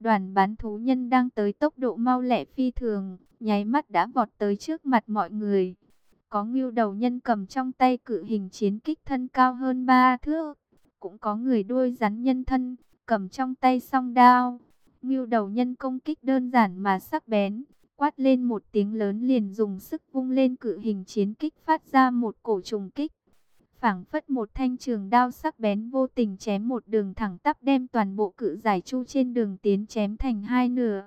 Đoàn bán thú nhân đang tới tốc độ mau lẹ phi thường, nháy mắt đã vọt tới trước mặt mọi người. Có ngưu đầu nhân cầm trong tay cự hình chiến kích thân cao hơn ba thước. Cũng có người đuôi rắn nhân thân, cầm trong tay song đao. Ngưu đầu nhân công kích đơn giản mà sắc bén, quát lên một tiếng lớn liền dùng sức vung lên cự hình chiến kích phát ra một cổ trùng kích phảng phất một thanh trường đao sắc bén vô tình chém một đường thẳng tắp đem toàn bộ cự giải chu trên đường tiến chém thành hai nửa.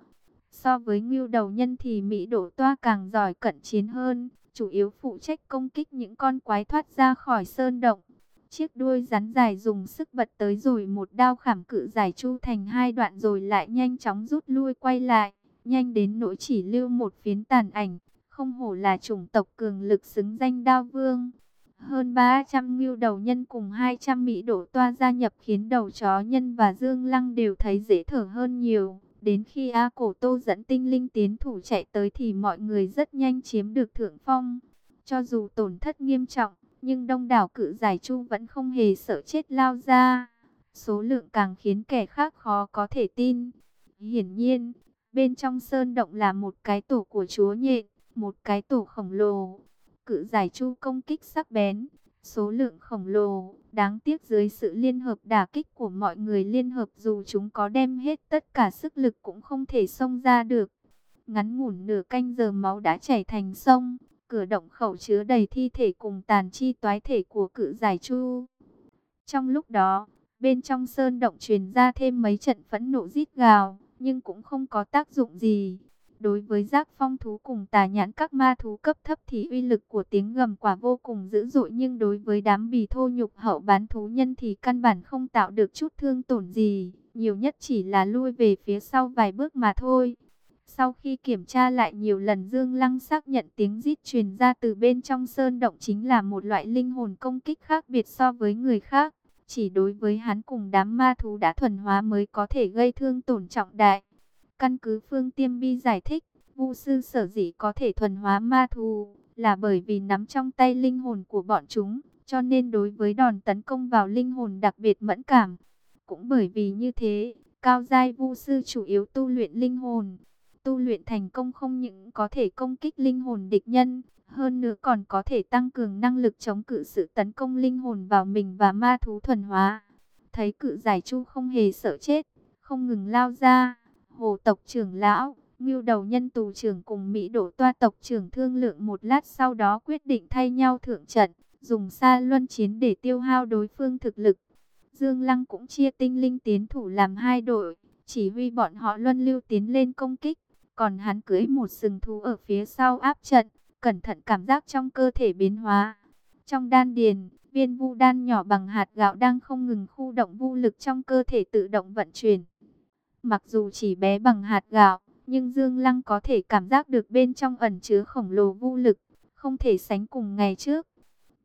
So với ngưu đầu nhân thì Mỹ đổ toa càng giỏi cận chiến hơn, chủ yếu phụ trách công kích những con quái thoát ra khỏi sơn động. Chiếc đuôi rắn dài dùng sức bật tới rồi một đao khảm cự giải chu thành hai đoạn rồi lại nhanh chóng rút lui quay lại, nhanh đến nỗi chỉ lưu một phiến tàn ảnh, không hổ là chủng tộc cường lực xứng danh đao vương. Hơn 300 ngưu đầu nhân cùng 200 mỹ đổ toa gia nhập khiến đầu chó nhân và dương lăng đều thấy dễ thở hơn nhiều. Đến khi A Cổ Tô dẫn tinh linh tiến thủ chạy tới thì mọi người rất nhanh chiếm được thượng phong. Cho dù tổn thất nghiêm trọng, nhưng đông đảo cự giải chu vẫn không hề sợ chết lao ra. Số lượng càng khiến kẻ khác khó có thể tin. Hiển nhiên, bên trong sơn động là một cái tổ của chúa nhện, một cái tổ khổng lồ. Cự giải chu công kích sắc bén, số lượng khổng lồ, đáng tiếc dưới sự liên hợp đả kích của mọi người liên hợp dù chúng có đem hết tất cả sức lực cũng không thể xông ra được. Ngắn ngủn nửa canh giờ máu đã chảy thành sông, cửa động khẩu chứa đầy thi thể cùng tàn chi toái thể của cự giải chu. Trong lúc đó, bên trong sơn động truyền ra thêm mấy trận phẫn nộ rít gào, nhưng cũng không có tác dụng gì. Đối với giác phong thú cùng tà nhãn các ma thú cấp thấp thì uy lực của tiếng gầm quả vô cùng dữ dội nhưng đối với đám bì thô nhục hậu bán thú nhân thì căn bản không tạo được chút thương tổn gì, nhiều nhất chỉ là lui về phía sau vài bước mà thôi. Sau khi kiểm tra lại nhiều lần Dương Lăng xác nhận tiếng rít truyền ra từ bên trong sơn động chính là một loại linh hồn công kích khác biệt so với người khác. Chỉ đối với hắn cùng đám ma thú đã thuần hóa mới có thể gây thương tổn trọng đại. Căn cứ Phương Tiêm Bi giải thích, Vu sư sở dĩ có thể thuần hóa ma thú là bởi vì nắm trong tay linh hồn của bọn chúng, cho nên đối với đòn tấn công vào linh hồn đặc biệt mẫn cảm. Cũng bởi vì như thế, cao giai Vu sư chủ yếu tu luyện linh hồn, tu luyện thành công không những có thể công kích linh hồn địch nhân, hơn nữa còn có thể tăng cường năng lực chống cự sự tấn công linh hồn vào mình và ma thú thuần hóa. Thấy cự giải chu không hề sợ chết, không ngừng lao ra, hồ tộc trưởng lão, ngưu đầu nhân tù trưởng cùng Mỹ đổ toa tộc trưởng thương lượng một lát sau đó quyết định thay nhau thượng trận, dùng xa luân chiến để tiêu hao đối phương thực lực. Dương Lăng cũng chia tinh linh tiến thủ làm hai đội, chỉ huy bọn họ luân lưu tiến lên công kích, còn hắn cưới một sừng thú ở phía sau áp trận, cẩn thận cảm giác trong cơ thể biến hóa. Trong đan điền, viên vu đan nhỏ bằng hạt gạo đang không ngừng khu động vu lực trong cơ thể tự động vận chuyển. Mặc dù chỉ bé bằng hạt gạo, nhưng Dương Lăng có thể cảm giác được bên trong ẩn chứa khổng lồ vu lực, không thể sánh cùng ngày trước.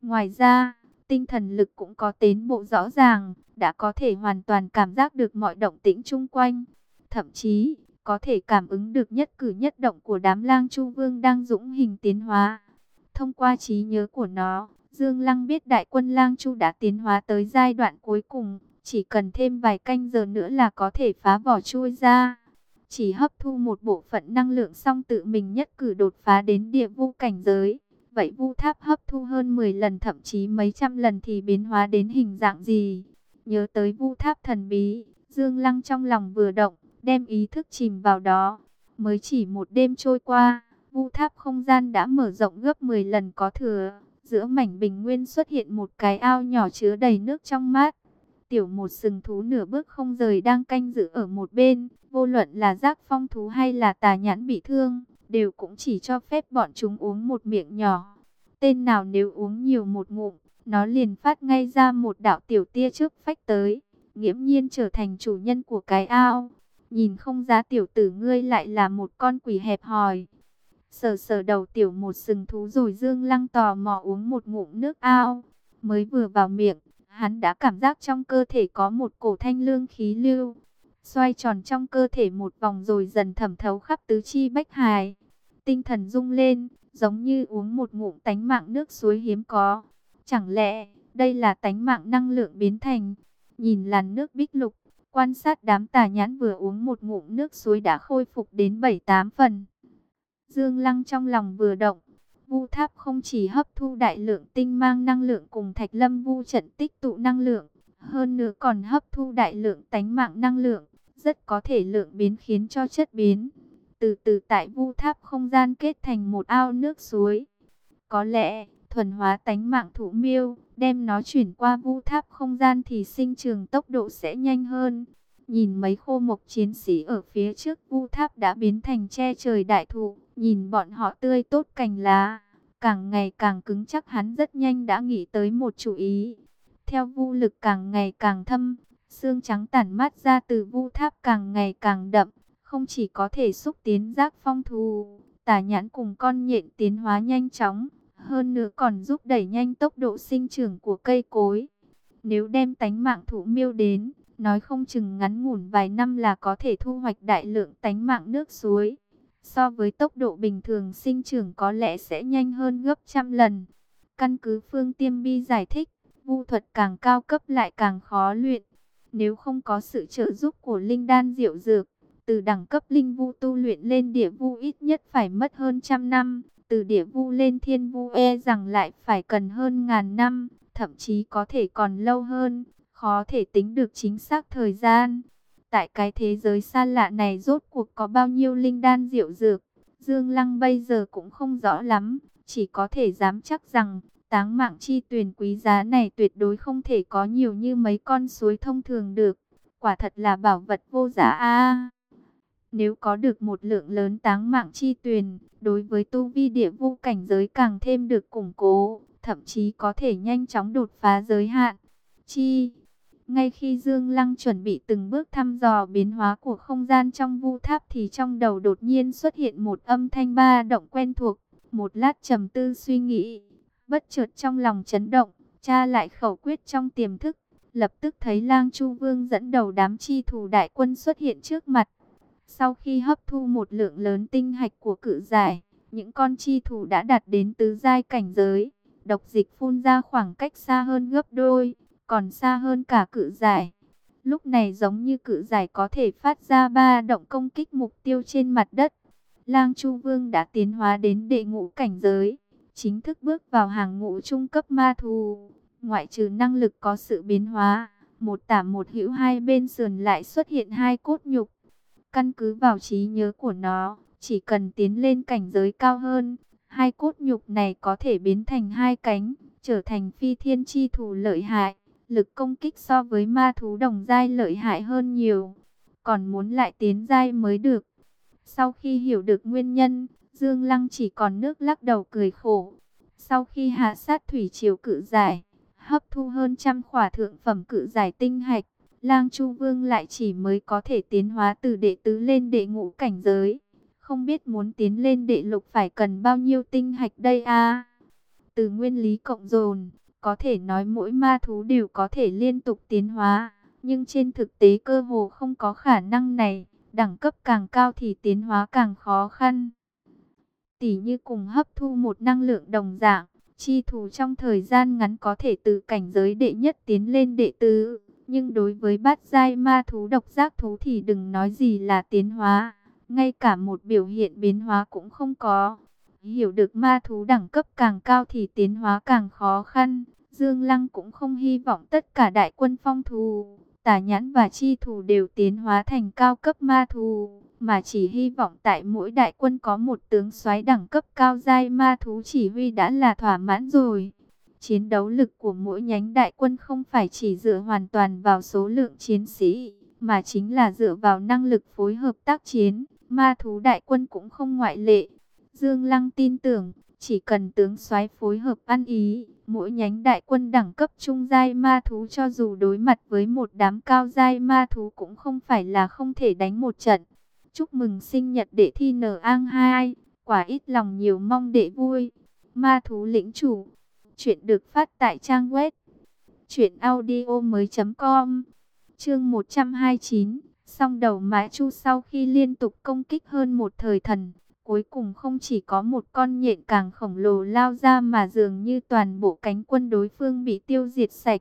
Ngoài ra, tinh thần lực cũng có tiến bộ rõ ràng, đã có thể hoàn toàn cảm giác được mọi động tĩnh chung quanh. Thậm chí, có thể cảm ứng được nhất cử nhất động của đám lang chu vương đang dũng hình tiến hóa. Thông qua trí nhớ của nó, Dương Lăng biết đại quân lang chu đã tiến hóa tới giai đoạn cuối cùng, chỉ cần thêm vài canh giờ nữa là có thể phá vỏ chui ra. Chỉ hấp thu một bộ phận năng lượng xong tự mình nhất cử đột phá đến địa vu cảnh giới. Vậy vu tháp hấp thu hơn 10 lần thậm chí mấy trăm lần thì biến hóa đến hình dạng gì? Nhớ tới vu tháp thần bí, Dương Lăng trong lòng vừa động, đem ý thức chìm vào đó. Mới chỉ một đêm trôi qua, vu tháp không gian đã mở rộng gấp 10 lần có thừa. Giữa mảnh bình nguyên xuất hiện một cái ao nhỏ chứa đầy nước trong mát. Tiểu một sừng thú nửa bước không rời đang canh giữ ở một bên, vô luận là giác phong thú hay là tà nhãn bị thương, đều cũng chỉ cho phép bọn chúng uống một miệng nhỏ. Tên nào nếu uống nhiều một ngụm, nó liền phát ngay ra một đạo tiểu tia trước phách tới, nghiễm nhiên trở thành chủ nhân của cái ao. Nhìn không giá tiểu tử ngươi lại là một con quỷ hẹp hòi. Sờ sờ đầu tiểu một sừng thú rồi dương lăng tò mò uống một ngụm nước ao. Mới vừa vào miệng, hắn đã cảm giác trong cơ thể có một cổ thanh lương khí lưu. Xoay tròn trong cơ thể một vòng rồi dần thẩm thấu khắp tứ chi bách hài. Tinh thần rung lên, giống như uống một ngụm tánh mạng nước suối hiếm có. Chẳng lẽ, đây là tánh mạng năng lượng biến thành? Nhìn làn nước bích lục, Quan sát đám tà nhãn vừa uống một ngụm nước suối đã khôi phục đến 7-8 phần. Dương Lăng trong lòng vừa động, Vu Tháp không chỉ hấp thu đại lượng tinh mang năng lượng cùng Thạch Lâm Vu trận tích tụ năng lượng, hơn nữa còn hấp thu đại lượng tánh mạng năng lượng, rất có thể lượng biến khiến cho chất biến. Từ từ tại Vu Tháp không gian kết thành một ao nước suối. Có lẽ, thuần hóa tánh mạng thủ miêu, đem nó chuyển qua Vu Tháp không gian thì sinh trường tốc độ sẽ nhanh hơn. Nhìn mấy khô mộc chiến sĩ ở phía trước Vu Tháp đã biến thành che trời đại thụ, nhìn bọn họ tươi tốt cành lá, càng ngày càng cứng chắc hắn rất nhanh đã nghĩ tới một chủ ý. Theo vu lực càng ngày càng thâm, xương trắng tản mát ra từ vu tháp càng ngày càng đậm, không chỉ có thể xúc tiến giác phong thù, tả nhãn cùng con nhện tiến hóa nhanh chóng, hơn nữa còn giúp đẩy nhanh tốc độ sinh trưởng của cây cối. Nếu đem tánh mạng thủ miêu đến, nói không chừng ngắn ngủn vài năm là có thể thu hoạch đại lượng tánh mạng nước suối. So với tốc độ bình thường sinh trưởng có lẽ sẽ nhanh hơn gấp trăm lần. Căn cứ Phương Tiêm Bi giải thích, vu thuật càng cao cấp lại càng khó luyện. Nếu không có sự trợ giúp của linh đan diệu dược, từ đẳng cấp linh vu tu luyện lên địa vu ít nhất phải mất hơn trăm năm, từ địa vu lên thiên vu e rằng lại phải cần hơn ngàn năm, thậm chí có thể còn lâu hơn, khó thể tính được chính xác thời gian. Tại cái thế giới xa lạ này rốt cuộc có bao nhiêu linh đan diệu dược, Dương Lăng bây giờ cũng không rõ lắm, chỉ có thể dám chắc rằng táng mạng chi tuyển quý giá này tuyệt đối không thể có nhiều như mấy con suối thông thường được. Quả thật là bảo vật vô giá a. nếu có được một lượng lớn táng mạng chi tuyển, đối với tu vi địa vu cảnh giới càng thêm được củng cố, thậm chí có thể nhanh chóng đột phá giới hạn. Chi ngay khi Dương Lăng chuẩn bị từng bước thăm dò biến hóa của không gian trong vu tháp thì trong đầu đột nhiên xuất hiện một âm thanh ba động quen thuộc. Một lát trầm tư suy nghĩ, bất chợt trong lòng chấn động, tra lại khẩu quyết trong tiềm thức. Lập tức thấy lang Chu Vương dẫn đầu đám chi thủ đại quân xuất hiện trước mặt. Sau khi hấp thu một lượng lớn tinh hạch của cự giải, những con chi thủ đã đạt đến tứ giai cảnh giới. Độc dịch phun ra khoảng cách xa hơn gấp đôi còn xa hơn cả cự giải. Lúc này giống như cự giải có thể phát ra ba động công kích mục tiêu trên mặt đất. Lang Chu Vương đã tiến hóa đến đệ ngũ cảnh giới, chính thức bước vào hàng ngũ trung cấp ma thù. Ngoại trừ năng lực có sự biến hóa, một tả một hữu hai bên sườn lại xuất hiện hai cốt nhục. Căn cứ vào trí nhớ của nó, chỉ cần tiến lên cảnh giới cao hơn, hai cốt nhục này có thể biến thành hai cánh, trở thành phi thiên chi thủ lợi hại lực công kích so với ma thú đồng giai lợi hại hơn nhiều, còn muốn lại tiến giai mới được. Sau khi hiểu được nguyên nhân, Dương Lăng chỉ còn nước lắc đầu cười khổ. Sau khi hạ sát thủy triều cự giải, hấp thu hơn trăm khỏa thượng phẩm cự giải tinh hạch, Lang Chu Vương lại chỉ mới có thể tiến hóa từ đệ tứ lên đệ ngũ cảnh giới. Không biết muốn tiến lên đệ lục phải cần bao nhiêu tinh hạch đây a Từ nguyên lý cộng dồn, có thể nói mỗi ma thú đều có thể liên tục tiến hóa, nhưng trên thực tế cơ hồ không có khả năng này, đẳng cấp càng cao thì tiến hóa càng khó khăn. Tỷ như cùng hấp thu một năng lượng đồng dạng, chi thú trong thời gian ngắn có thể từ cảnh giới đệ nhất tiến lên đệ tứ, nhưng đối với bát giai ma thú độc giác thú thì đừng nói gì là tiến hóa, ngay cả một biểu hiện biến hóa cũng không có. Hiểu được ma thú đẳng cấp càng cao thì tiến hóa càng khó khăn, Dương Lăng cũng không hy vọng tất cả đại quân phong thù, tả nhãn và chi thù đều tiến hóa thành cao cấp ma thù, mà chỉ hy vọng tại mỗi đại quân có một tướng soái đẳng cấp cao giai ma thú chỉ huy đã là thỏa mãn rồi. Chiến đấu lực của mỗi nhánh đại quân không phải chỉ dựa hoàn toàn vào số lượng chiến sĩ, mà chính là dựa vào năng lực phối hợp tác chiến, ma thú đại quân cũng không ngoại lệ. Dương Lăng tin tưởng, chỉ cần tướng soái phối hợp ăn ý, mỗi nhánh đại quân đẳng cấp trung giai ma thú cho dù đối mặt với một đám cao giai ma thú cũng không phải là không thể đánh một trận. Chúc mừng sinh nhật đệ thi nở an hai quả ít lòng nhiều mong đệ vui. Ma thú lĩnh chủ. Chuyện được phát tại trang web truyệnaudiomoi.com. Chương 129, song đầu mã chu sau khi liên tục công kích hơn một thời thần, Cuối cùng không chỉ có một con nhện càng khổng lồ lao ra mà dường như toàn bộ cánh quân đối phương bị tiêu diệt sạch.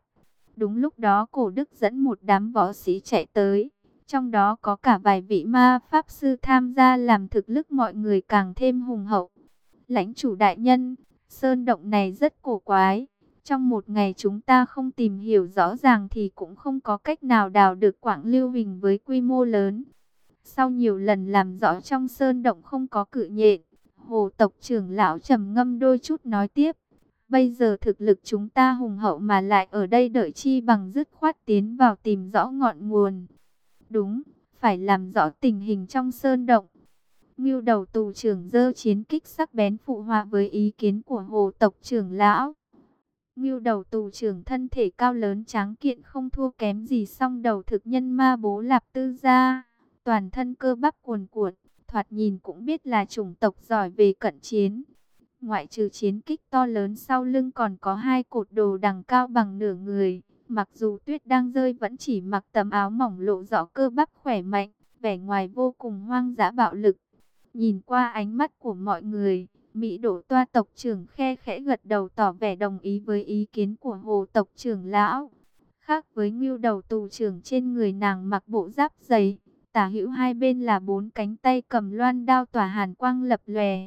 Đúng lúc đó cổ đức dẫn một đám võ sĩ chạy tới. Trong đó có cả vài vị ma pháp sư tham gia làm thực lực mọi người càng thêm hùng hậu. Lãnh chủ đại nhân, sơn động này rất cổ quái. Trong một ngày chúng ta không tìm hiểu rõ ràng thì cũng không có cách nào đào được quảng lưu hình với quy mô lớn. Sau nhiều lần làm rõ trong sơn động không có cự nhện, hồ tộc trưởng lão trầm ngâm đôi chút nói tiếp. Bây giờ thực lực chúng ta hùng hậu mà lại ở đây đợi chi bằng dứt khoát tiến vào tìm rõ ngọn nguồn. Đúng, phải làm rõ tình hình trong sơn động. Ngưu đầu tù trưởng dơ chiến kích sắc bén phụ hòa với ý kiến của hồ tộc trưởng lão. Ngưu đầu tù trưởng thân thể cao lớn tráng kiện không thua kém gì song đầu thực nhân ma bố lạp tư gia. Toàn thân cơ bắp cuồn cuộn, thoạt nhìn cũng biết là chủng tộc giỏi về cận chiến. Ngoại trừ chiến kích to lớn sau lưng còn có hai cột đồ đằng cao bằng nửa người. Mặc dù tuyết đang rơi vẫn chỉ mặc tấm áo mỏng lộ rõ cơ bắp khỏe mạnh, vẻ ngoài vô cùng hoang dã bạo lực. Nhìn qua ánh mắt của mọi người, Mỹ đổ toa tộc trưởng khe khẽ gật đầu tỏ vẻ đồng ý với ý kiến của hồ tộc trưởng lão. Khác với ngưu đầu tù trưởng trên người nàng mặc bộ giáp dày, tả hữu hai bên là bốn cánh tay cầm loan đao tỏa hàn quang lập lòe.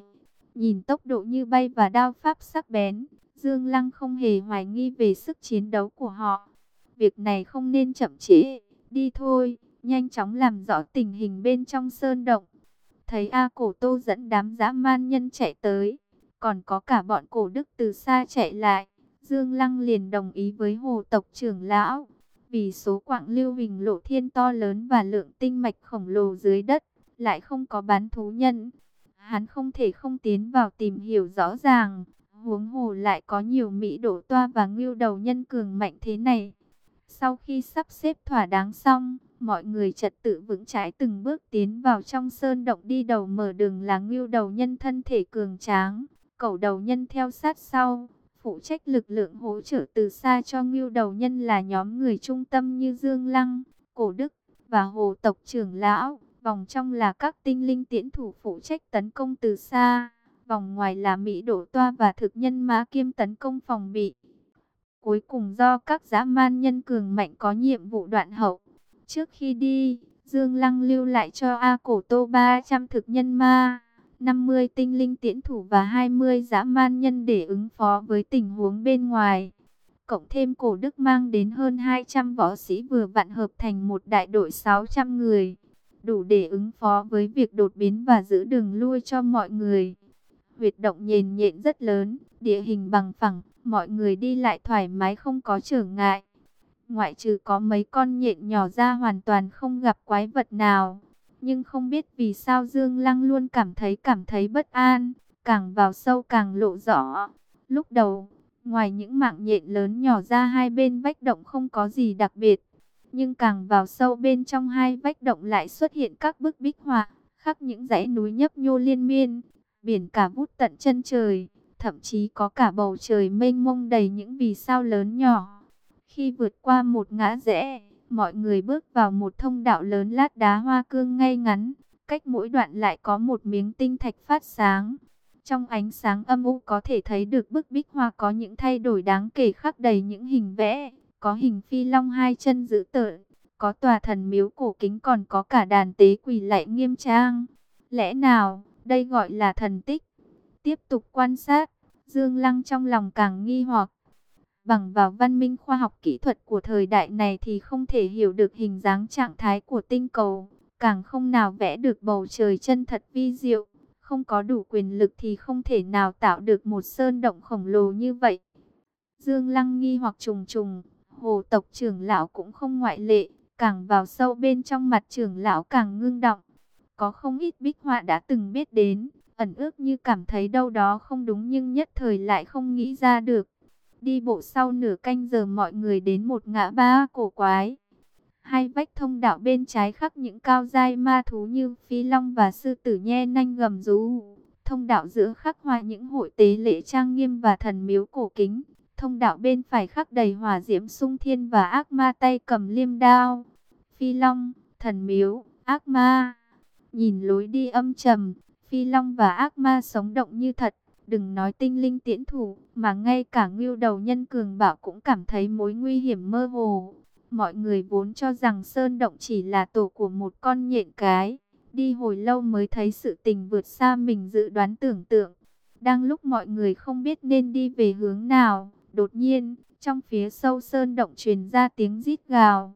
Nhìn tốc độ như bay và đao pháp sắc bén, Dương Lăng không hề hoài nghi về sức chiến đấu của họ. Việc này không nên chậm trễ, đi thôi, nhanh chóng làm rõ tình hình bên trong sơn động. Thấy A Cổ Tô dẫn đám dã man nhân chạy tới, còn có cả bọn cổ đức từ xa chạy lại. Dương Lăng liền đồng ý với hồ tộc trưởng lão, vì số quạng lưu hình lộ thiên to lớn và lượng tinh mạch khổng lồ dưới đất, lại không có bán thú nhân. Hắn không thể không tiến vào tìm hiểu rõ ràng, huống hồ lại có nhiều mỹ đổ toa và ngưu đầu nhân cường mạnh thế này. Sau khi sắp xếp thỏa đáng xong, mọi người trật tự vững chãi từng bước tiến vào trong sơn động đi đầu mở đường là ngưu đầu nhân thân thể cường tráng, cẩu đầu nhân theo sát sau, phụ trách lực lượng hỗ trợ từ xa cho ngưu đầu nhân là nhóm người trung tâm như Dương Lăng, Cổ Đức và Hồ Tộc trưởng Lão, vòng trong là các tinh linh tiễn thủ phụ trách tấn công từ xa, vòng ngoài là Mỹ Đổ Toa và thực nhân mã kiêm tấn công phòng bị. Cuối cùng do các dã man nhân cường mạnh có nhiệm vụ đoạn hậu. Trước khi đi, Dương Lăng lưu lại cho A Cổ Tô 300 thực nhân ma, 50 tinh linh tiễn thủ và 20 dã man nhân để ứng phó với tình huống bên ngoài. Cộng thêm cổ đức mang đến hơn 200 võ sĩ vừa vặn hợp thành một đại đội 600 người. Đủ để ứng phó với việc đột biến và giữ đường lui cho mọi người. Huyệt động nhền nhện rất lớn, địa hình bằng phẳng, mọi người đi lại thoải mái không có trở ngại. Ngoại trừ có mấy con nhện nhỏ ra hoàn toàn không gặp quái vật nào. Nhưng không biết vì sao Dương Lăng luôn cảm thấy cảm thấy bất an, càng vào sâu càng lộ rõ. Lúc đầu, ngoài những mạng nhện lớn nhỏ ra hai bên vách động không có gì đặc biệt. Nhưng càng vào sâu bên trong hai vách động lại xuất hiện các bức bích họa, khắc những dãy núi nhấp nhô liên miên, biển cả vút tận chân trời, thậm chí có cả bầu trời mênh mông đầy những vì sao lớn nhỏ. Khi vượt qua một ngã rẽ, mọi người bước vào một thông đạo lớn lát đá hoa cương ngay ngắn, cách mỗi đoạn lại có một miếng tinh thạch phát sáng. Trong ánh sáng âm u có thể thấy được bức bích hoa có những thay đổi đáng kể khắc đầy những hình vẽ, có hình phi long hai chân giữ tợ, có tòa thần miếu cổ kính còn có cả đàn tế quỳ lại nghiêm trang. Lẽ nào, đây gọi là thần tích? Tiếp tục quan sát, Dương Lăng trong lòng càng nghi hoặc. Bằng vào văn minh khoa học kỹ thuật của thời đại này thì không thể hiểu được hình dáng trạng thái của tinh cầu, càng không nào vẽ được bầu trời chân thật vi diệu. Không có đủ quyền lực thì không thể nào tạo được một sơn động khổng lồ như vậy. Dương Lăng nghi hoặc trùng trùng, hồ tộc trưởng lão cũng không ngoại lệ, càng vào sâu bên trong mặt trưởng lão càng ngưng động. Có không ít bích họa đã từng biết đến, ẩn ước như cảm thấy đâu đó không đúng nhưng nhất thời lại không nghĩ ra được. Đi bộ sau nửa canh giờ mọi người đến một ngã ba cổ quái. Hai vách thông đạo bên trái khắc những cao dai ma thú như phi long và sư tử nhe nanh gầm rú. Thông đạo giữa khắc hoa những hội tế lễ trang nghiêm và thần miếu cổ kính. Thông đạo bên phải khắc đầy hỏa diễm sung thiên và ác ma tay cầm liêm đao. Phi long, thần miếu, ác ma. Nhìn lối đi âm trầm, phi long và ác ma sống động như thật Đừng nói tinh linh tiễn thủ, mà ngay cả ngưu đầu nhân cường bảo cũng cảm thấy mối nguy hiểm mơ hồ. Mọi người vốn cho rằng sơn động chỉ là tổ của một con nhện cái. Đi hồi lâu mới thấy sự tình vượt xa mình dự đoán tưởng tượng. Đang lúc mọi người không biết nên đi về hướng nào, đột nhiên, trong phía sâu sơn động truyền ra tiếng rít gào.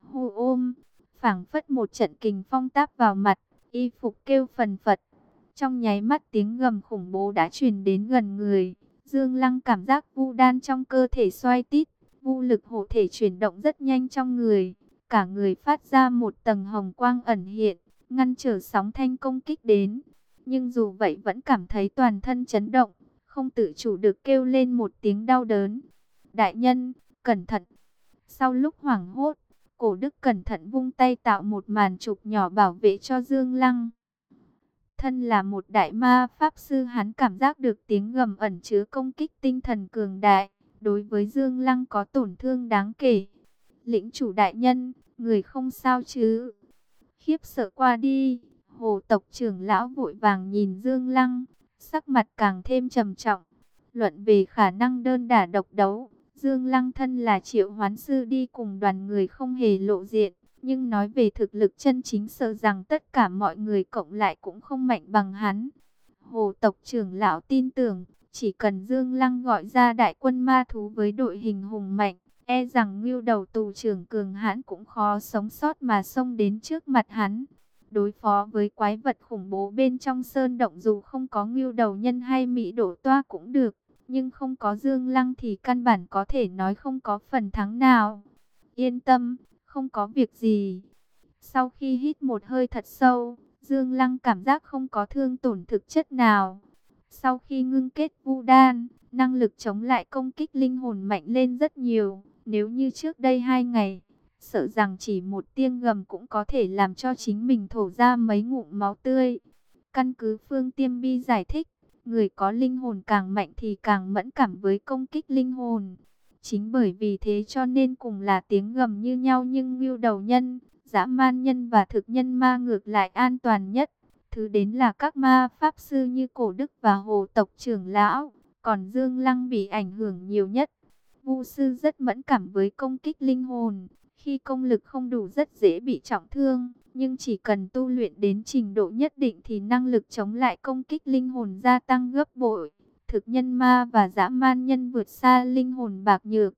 Hù ôm, phảng phất một trận kình phong táp vào mặt, y phục kêu phần phật. Trong nháy mắt tiếng gầm khủng bố đã truyền đến gần người. Dương Lăng cảm giác vu đan trong cơ thể xoay tít, vu lực hộ thể chuyển động rất nhanh trong người. Cả người phát ra một tầng hồng quang ẩn hiện, ngăn trở sóng thanh công kích đến. Nhưng dù vậy vẫn cảm thấy toàn thân chấn động, không tự chủ được kêu lên một tiếng đau đớn. Đại nhân, cẩn thận. Sau lúc hoảng hốt, cổ đức cẩn thận vung tay tạo một màn trục nhỏ bảo vệ cho Dương Lăng. Thân là một đại ma pháp sư hắn cảm giác được tiếng gầm ẩn chứa công kích tinh thần cường đại. Đối với Dương Lăng có tổn thương đáng kể. Lĩnh chủ đại nhân, người không sao chứ. Khiếp sợ qua đi, hồ tộc trưởng lão vội vàng nhìn Dương Lăng, sắc mặt càng thêm trầm trọng. Luận về khả năng đơn đả độc đấu, Dương Lăng thân là triệu hoán sư đi cùng đoàn người không hề lộ diện. Nhưng nói về thực lực chân chính sợ rằng tất cả mọi người cộng lại cũng không mạnh bằng hắn. Hồ tộc trưởng lão tin tưởng, chỉ cần Dương Lăng gọi ra đại quân ma thú với đội hình hùng mạnh, e rằng ngưu đầu tù trưởng cường hãn cũng khó sống sót mà xông đến trước mặt hắn. Đối phó với quái vật khủng bố bên trong sơn động dù không có ngưu đầu nhân hay mỹ đổ toa cũng được, nhưng không có Dương Lăng thì căn bản có thể nói không có phần thắng nào. Yên tâm, không có việc gì. Sau khi hít một hơi thật sâu, Dương Lăng cảm giác không có thương tổn thực chất nào. Sau khi ngưng kết vu đan, năng lực chống lại công kích linh hồn mạnh lên rất nhiều. Nếu như trước đây hai ngày, sợ rằng chỉ một tiếng gầm cũng có thể làm cho chính mình thổ ra mấy ngụm máu tươi. Căn cứ Phương Tiêm Bi giải thích, người có linh hồn càng mạnh thì càng mẫn cảm với công kích linh hồn. Chính bởi vì thế cho nên cùng là tiếng gầm như nhau nhưng mưu đầu nhân, dã man nhân và thực nhân ma ngược lại an toàn nhất. Thứ đến là các ma pháp sư như cổ đức và hồ tộc trưởng lão, còn Dương Lăng bị ảnh hưởng nhiều nhất. Vu sư rất mẫn cảm với công kích linh hồn, khi công lực không đủ rất dễ bị trọng thương, nhưng chỉ cần tu luyện đến trình độ nhất định thì năng lực chống lại công kích linh hồn gia tăng gấp bội thực nhân ma và dã man nhân vượt xa linh hồn bạc nhược.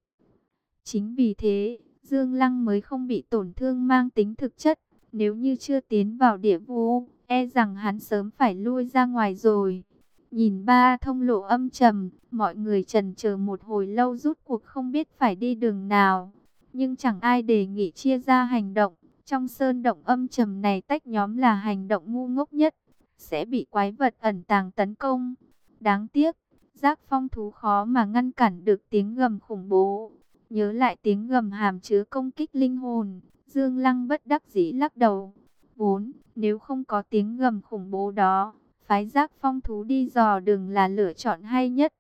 Chính vì thế, Dương Lăng mới không bị tổn thương mang tính thực chất. Nếu như chưa tiến vào địa vũ, e rằng hắn sớm phải lui ra ngoài rồi. Nhìn ba thông lộ âm trầm, mọi người trần chờ một hồi lâu rút cuộc không biết phải đi đường nào. Nhưng chẳng ai đề nghị chia ra hành động. Trong sơn động âm trầm này tách nhóm là hành động ngu ngốc nhất, sẽ bị quái vật ẩn tàng tấn công. Đáng tiếc, giác phong thú khó mà ngăn cản được tiếng gầm khủng bố. Nhớ lại tiếng gầm hàm chứa công kích linh hồn, Dương Lăng bất đắc dĩ lắc đầu. Vốn, nếu không có tiếng gầm khủng bố đó, phái giác phong thú đi dò đường là lựa chọn hay nhất.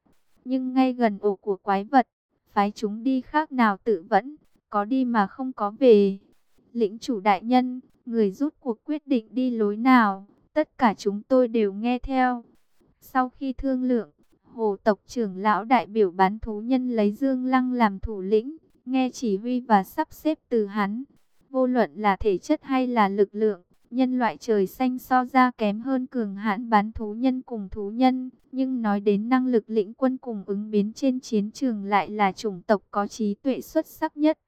Nhưng ngay gần ổ của quái vật, phái chúng đi khác nào tự vẫn, có đi mà không có về. Lĩnh chủ đại nhân, người rút cuộc quyết định đi lối nào, tất cả chúng tôi đều nghe theo. Sau khi thương lượng, Hồ tộc trưởng lão đại biểu bán thú nhân lấy Dương Lăng làm thủ lĩnh, nghe chỉ huy và sắp xếp từ hắn. Vô luận là thể chất hay là lực lượng, nhân loại trời xanh so ra kém hơn cường hãn bán thú nhân cùng thú nhân. Nhưng nói đến năng lực lĩnh quân cùng ứng biến trên chiến trường lại là chủng tộc có trí tuệ xuất sắc nhất.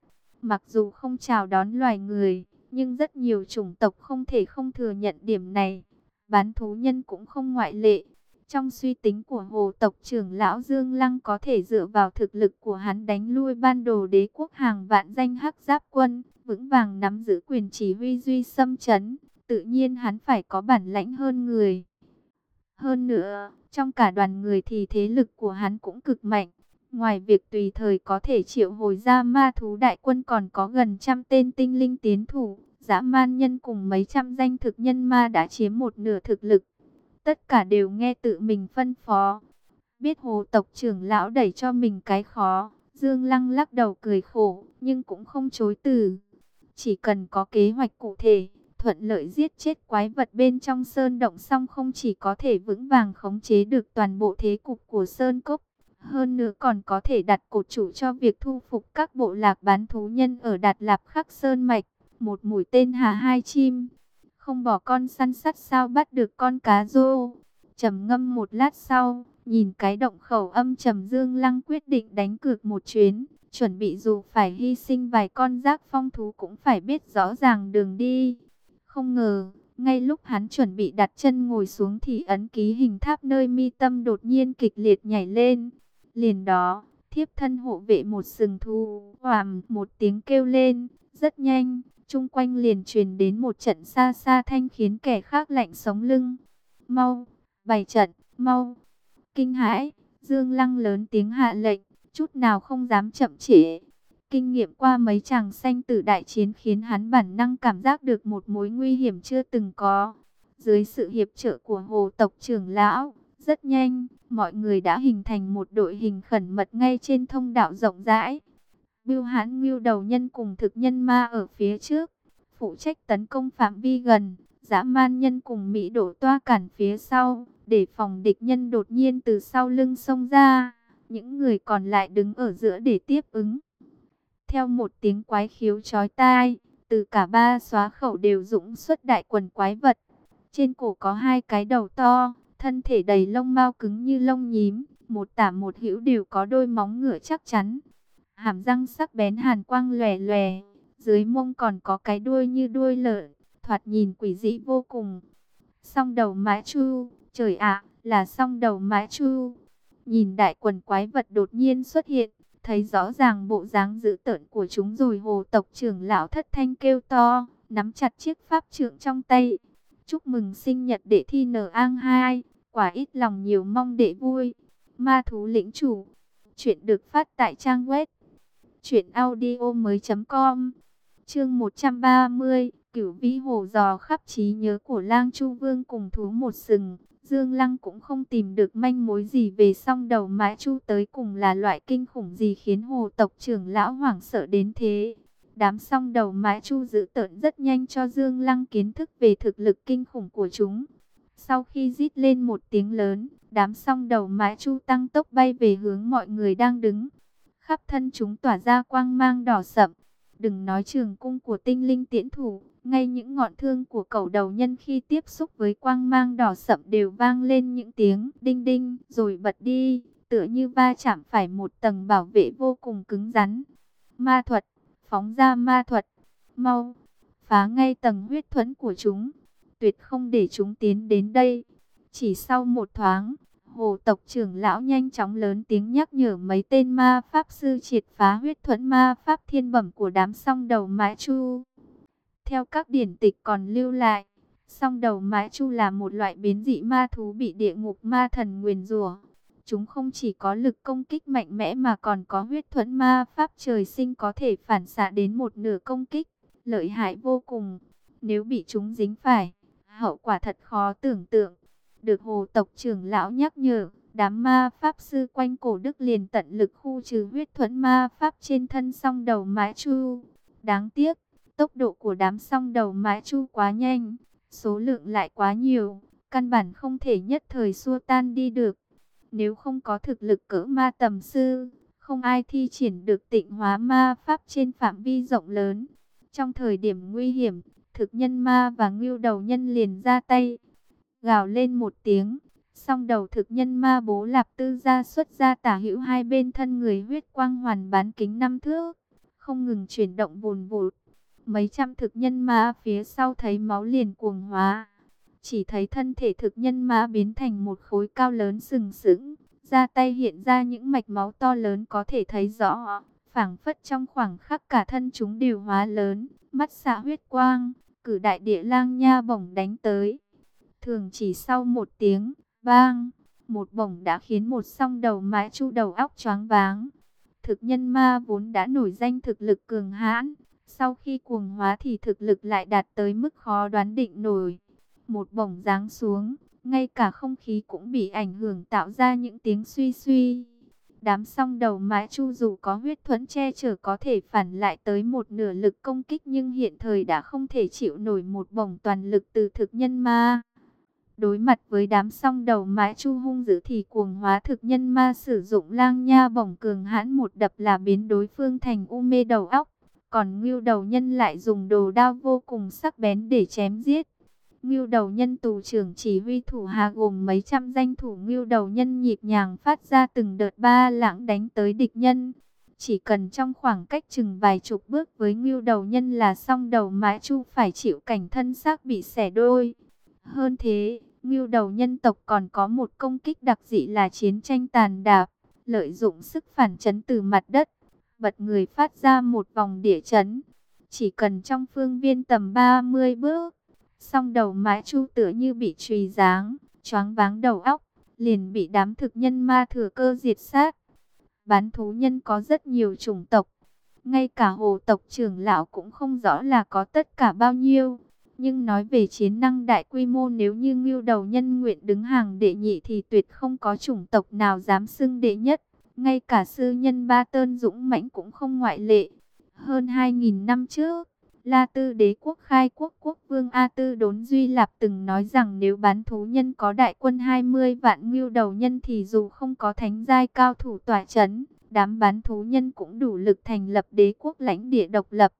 Mặc dù không chào đón loài người, nhưng rất nhiều chủng tộc không thể không thừa nhận điểm này. Bán thú nhân cũng không ngoại lệ. Trong suy tính của hồ tộc trưởng Lão Dương Lăng có thể dựa vào thực lực của hắn đánh lui ban đồ đế quốc hàng vạn danh hắc giáp quân, vững vàng nắm giữ quyền chỉ huy duy xâm chấn. Tự nhiên hắn phải có bản lãnh hơn người. Hơn nữa, trong cả đoàn người thì thế lực của hắn cũng cực mạnh. Ngoài việc tùy thời có thể triệu hồi ra ma thú đại quân còn có gần trăm tên tinh linh tiến thủ, dã man nhân cùng mấy trăm danh thực nhân ma đã chiếm một nửa thực lực tất cả đều nghe tự mình phân phó. Biết hồ tộc trưởng lão đẩy cho mình cái khó, Dương Lăng lắc đầu cười khổ, nhưng cũng không chối từ. Chỉ cần có kế hoạch cụ thể, thuận lợi giết chết quái vật bên trong sơn động xong không chỉ có thể vững vàng khống chế được toàn bộ thế cục của sơn cốc, hơn nữa còn có thể đặt cột trụ cho việc thu phục các bộ lạc bán thú nhân ở Đạt Lạp Khắc Sơn Mạch, một mũi tên hà hai chim. Không bỏ con săn sắt sao bắt được con cá rô. trầm ngâm một lát sau, nhìn cái động khẩu âm trầm Dương Lăng quyết định đánh cược một chuyến, chuẩn bị dù phải hy sinh vài con rác phong thú cũng phải biết rõ ràng đường đi. Không ngờ, ngay lúc hắn chuẩn bị đặt chân ngồi xuống thì ấn ký hình tháp nơi mi tâm đột nhiên kịch liệt nhảy lên. Liền đó, thiếp thân hộ vệ một sừng thu, hoàm một tiếng kêu lên, rất nhanh, chung quanh liền truyền đến một trận xa xa thanh khiến kẻ khác lạnh sống lưng. Mau, bày trận, mau. Kinh hãi, Dương Lăng lớn tiếng hạ lệnh, chút nào không dám chậm trễ. Kinh nghiệm qua mấy chàng sanh tử đại chiến khiến hắn bản năng cảm giác được một mối nguy hiểm chưa từng có. Dưới sự hiệp trợ của hồ tộc trưởng lão, rất nhanh, mọi người đã hình thành một đội hình khẩn mật ngay trên thông đạo rộng rãi. Bưu hãn ngưu đầu nhân cùng thực nhân ma ở phía trước, phụ trách tấn công phạm vi gần, dã man nhân cùng Mỹ đổ toa cản phía sau, để phòng địch nhân đột nhiên từ sau lưng xông ra. Những người còn lại đứng ở giữa để tiếp ứng. Theo một tiếng quái khiếu chói tai, từ cả ba xóa khẩu đều dũng xuất đại quần quái vật. Trên cổ có hai cái đầu to, thân thể đầy lông mao cứng như lông nhím, một tả một hữu đều có đôi móng ngựa chắc chắn. Hàm răng sắc bén hàn quang lòe lòe, dưới mông còn có cái đuôi như đuôi lợn, thoạt nhìn quỷ dị vô cùng. Song đầu mã chu, trời ạ, là song đầu mã chu. Nhìn đại quần quái vật đột nhiên xuất hiện, thấy rõ ràng bộ dáng dữ tợn của chúng rồi hồ tộc trưởng lão thất thanh kêu to, nắm chặt chiếc pháp trượng trong tay. Chúc mừng sinh nhật đệ thi nở an hai, quả ít lòng nhiều mong đệ vui. Ma thú lĩnh chủ, chuyện được phát tại trang web truyệnaudiomoi.com. Chương 130, Cửu Vĩ Hồ dò khắp trí nhớ của Lang Chu Vương cùng thú một sừng, Dương Lăng cũng không tìm được manh mối gì về song đầu mãi chu tới cùng là loại kinh khủng gì khiến hồ tộc trưởng lão hoảng sợ đến thế. Đám song đầu mãi chu giữ tợn rất nhanh cho Dương Lăng kiến thức về thực lực kinh khủng của chúng. Sau khi rít lên một tiếng lớn, đám song đầu mãi chu tăng tốc bay về hướng mọi người đang đứng. Khắp thân chúng tỏa ra quang mang đỏ sậm. Đừng nói trường cung của tinh linh tiễn thủ, ngay những ngọn thương của cẩu đầu nhân khi tiếp xúc với quang mang đỏ sậm đều vang lên những tiếng đinh đinh rồi bật đi, tựa như va chạm phải một tầng bảo vệ vô cùng cứng rắn. Ma thuật, phóng ra ma thuật, mau, phá ngay tầng huyết thuẫn của chúng, tuyệt không để chúng tiến đến đây. Chỉ sau một thoáng, hồ tộc trưởng lão nhanh chóng lớn tiếng nhắc nhở mấy tên ma pháp sư triệt phá huyết thuẫn ma pháp thiên bẩm của đám song đầu mái chu. Theo các điển tịch còn lưu lại, song đầu mái chu là một loại biến dị ma thú bị địa ngục ma thần nguyền rủa. Chúng không chỉ có lực công kích mạnh mẽ mà còn có huyết thuẫn ma pháp trời sinh có thể phản xạ đến một nửa công kích, lợi hại vô cùng. Nếu bị chúng dính phải, hậu quả thật khó tưởng tượng. Được hồ tộc trưởng lão nhắc nhở, đám ma pháp sư quanh cổ đức liền tận lực khu trừ huyết thuẫn ma pháp trên thân song đầu mái chu. Đáng tiếc, Tốc độ của đám song đầu mái chu quá nhanh, số lượng lại quá nhiều, căn bản không thể nhất thời xua tan đi được. Nếu không có thực lực cỡ ma tầm sư, không ai thi triển được tịnh hóa ma pháp trên phạm vi rộng lớn. Trong thời điểm nguy hiểm, thực nhân ma và ngưu đầu nhân liền ra tay, gào lên một tiếng. Song đầu thực nhân ma bố lạp tư ra xuất ra tả hữu hai bên thân người huyết quang hoàn bán kính năm thước, không ngừng chuyển động vùn vụt. Mấy trăm thực nhân ma phía sau thấy máu liền cuồng hóa. Chỉ thấy thân thể thực nhân ma biến thành một khối cao lớn sừng sững. Ra tay hiện ra những mạch máu to lớn có thể thấy rõ. phảng phất trong khoảng khắc cả thân chúng đều hóa lớn. Mắt xạ huyết quang. Cử đại địa lang nha bổng đánh tới. Thường chỉ sau một tiếng, bang. Một bổng đã khiến một song đầu mái chu đầu óc choáng váng. Thực nhân ma vốn đã nổi danh thực lực cường hãn, sau khi cuồng hóa thì thực lực lại đạt tới mức khó đoán định nổi. Một bổng giáng xuống, ngay cả không khí cũng bị ảnh hưởng tạo ra những tiếng suy suy. Đám song đầu mã chu dù có huyết thuẫn che chở có thể phản lại tới một nửa lực công kích nhưng hiện thời đã không thể chịu nổi một bổng toàn lực từ thực nhân ma. Đối mặt với đám song đầu mã chu hung dữ thì cuồng hóa thực nhân ma sử dụng lang nha bổng cường hãn một đập là biến đối phương thành u mê đầu óc. Còn ngưu đầu nhân lại dùng đồ đao vô cùng sắc bén để chém giết. Ngưu đầu nhân tù trưởng chỉ huy thủ hạ gồm mấy trăm danh thủ ngưu đầu nhân nhịp nhàng phát ra từng đợt ba lãng đánh tới địch nhân. Chỉ cần trong khoảng cách chừng vài chục bước với ngưu đầu nhân là xong đầu mã chu phải chịu cảnh thân xác bị xẻ đôi. Hơn thế, ngưu đầu nhân tộc còn có một công kích đặc dị là chiến tranh tàn đạp, lợi dụng sức phản chấn từ mặt đất, bật người phát ra một vòng địa chấn. Chỉ cần trong phương viên tầm 30 bước, song đầu mái chu tựa như bị trùy dáng, choáng váng đầu óc, liền bị đám thực nhân ma thừa cơ diệt sát. Bán thú nhân có rất nhiều chủng tộc, ngay cả hồ tộc trưởng lão cũng không rõ là có tất cả bao nhiêu. Nhưng nói về chiến năng đại quy mô nếu như ngưu đầu nhân nguyện đứng hàng đệ nhị thì tuyệt không có chủng tộc nào dám xưng đệ nhất. Ngay cả sư nhân ba tơn dũng mãnh cũng không ngoại lệ. Hơn 2.000 năm trước, La Tư đế quốc khai quốc quốc vương A Tư đốn Duy Lạp từng nói rằng nếu bán thú nhân có đại quân 20 vạn ngưu đầu nhân thì dù không có thánh giai cao thủ tỏa chấn, đám bán thú nhân cũng đủ lực thành lập đế quốc lãnh địa độc lập.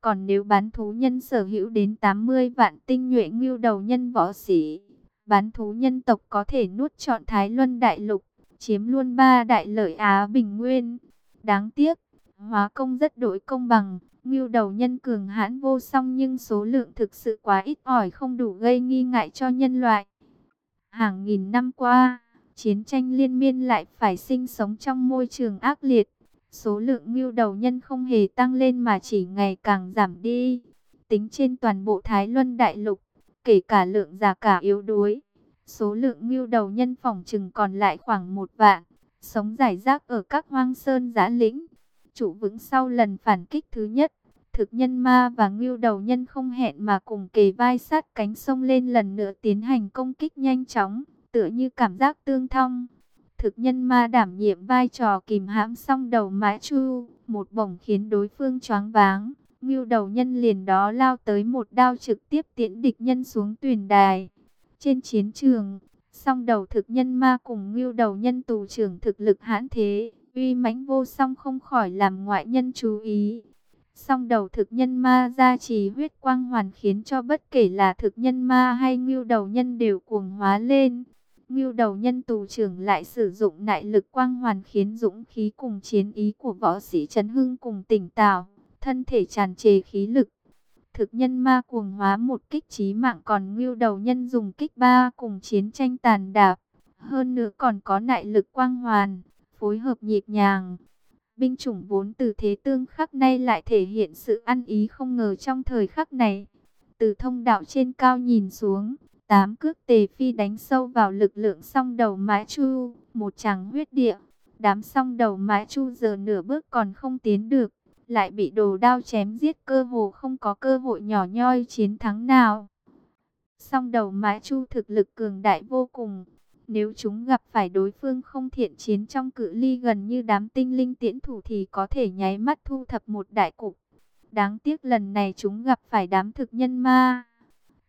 Còn nếu bán thú nhân sở hữu đến 80 vạn tinh nhuệ ngưu đầu nhân võ sĩ, bán thú nhân tộc có thể nuốt trọn Thái Luân Đại Lục, chiếm luôn ba đại lợi Á Bình Nguyên. Đáng tiếc, hóa công rất đổi công bằng, ngưu đầu nhân cường hãn vô song nhưng số lượng thực sự quá ít ỏi không đủ gây nghi ngại cho nhân loại. Hàng nghìn năm qua, chiến tranh liên miên lại phải sinh sống trong môi trường ác liệt. Số lượng mưu đầu nhân không hề tăng lên mà chỉ ngày càng giảm đi. Tính trên toàn bộ Thái Luân Đại Lục, kể cả lượng già cả yếu đuối. Số lượng mưu đầu nhân phòng chừng còn lại khoảng một vạn. Sống giải rác ở các hoang sơn giã lĩnh. Chủ vững sau lần phản kích thứ nhất. Thực nhân ma và ngưu đầu nhân không hẹn mà cùng kề vai sát cánh sông lên lần nữa tiến hành công kích nhanh chóng. Tựa như cảm giác tương thông thực nhân ma đảm nhiệm vai trò kìm hãm xong đầu mã chu, một bổng khiến đối phương choáng váng. Ngưu đầu nhân liền đó lao tới một đao trực tiếp tiễn địch nhân xuống tuyển đài. Trên chiến trường, song đầu thực nhân ma cùng ngưu đầu nhân tù trưởng thực lực hãn thế, uy mãnh vô song không khỏi làm ngoại nhân chú ý. Song đầu thực nhân ma ra trì huyết quang hoàn khiến cho bất kể là thực nhân ma hay ngưu đầu nhân đều cuồng hóa lên. Ngưu đầu nhân tù trưởng lại sử dụng nại lực quang hoàn khiến dũng khí cùng chiến ý của võ sĩ Trấn Hưng cùng tỉnh táo, thân thể tràn trề khí lực. Thực nhân ma cuồng hóa một kích trí mạng còn ngưu đầu nhân dùng kích ba cùng chiến tranh tàn đạp. Hơn nữa còn có nại lực quang hoàn, phối hợp nhịp nhàng. Binh chủng vốn từ thế tương khắc nay lại thể hiện sự ăn ý không ngờ trong thời khắc này. Từ thông đạo trên cao nhìn xuống, Tám cước tề phi đánh sâu vào lực lượng song đầu mái chu, một tràng huyết địa. Đám song đầu mái chu giờ nửa bước còn không tiến được, lại bị đồ đao chém giết cơ hồ không có cơ hội nhỏ nhoi chiến thắng nào. Song đầu mái chu thực lực cường đại vô cùng. Nếu chúng gặp phải đối phương không thiện chiến trong cự ly gần như đám tinh linh tiễn thủ thì có thể nháy mắt thu thập một đại cục. Đáng tiếc lần này chúng gặp phải đám thực nhân ma